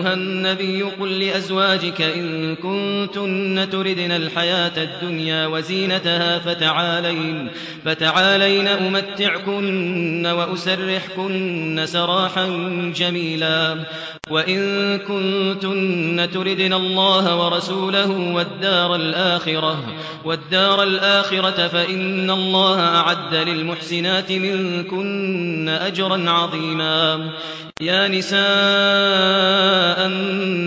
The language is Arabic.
أيها النبي قل لأزواجك إن كنتن تردن الحياة الدنيا وزينتها فتعالين فتعالين أمتعكن وأسرحكن سراحا جميلا وإن كنتن تردن الله ورسوله والدار الآخرة والدار الآخرة فإن الله أعد للمحسنات منكن أجرا عظيما يا نساء